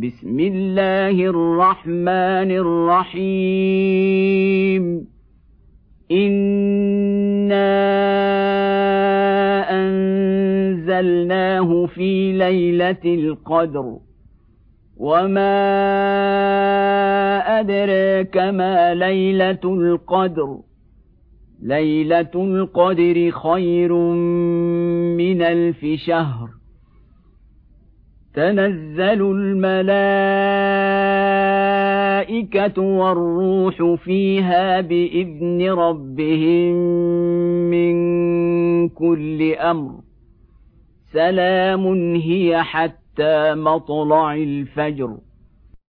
بسم الله الرحمن الرحيم. انا انزلناه في ليله القدر. وما ادراك ما ليله القدر. ليله القدر خير من الف شهر. تنزل الملائكة والروح فيها بإذن ربهم من كل أمر. سلام هي حتى مطلع الفجر.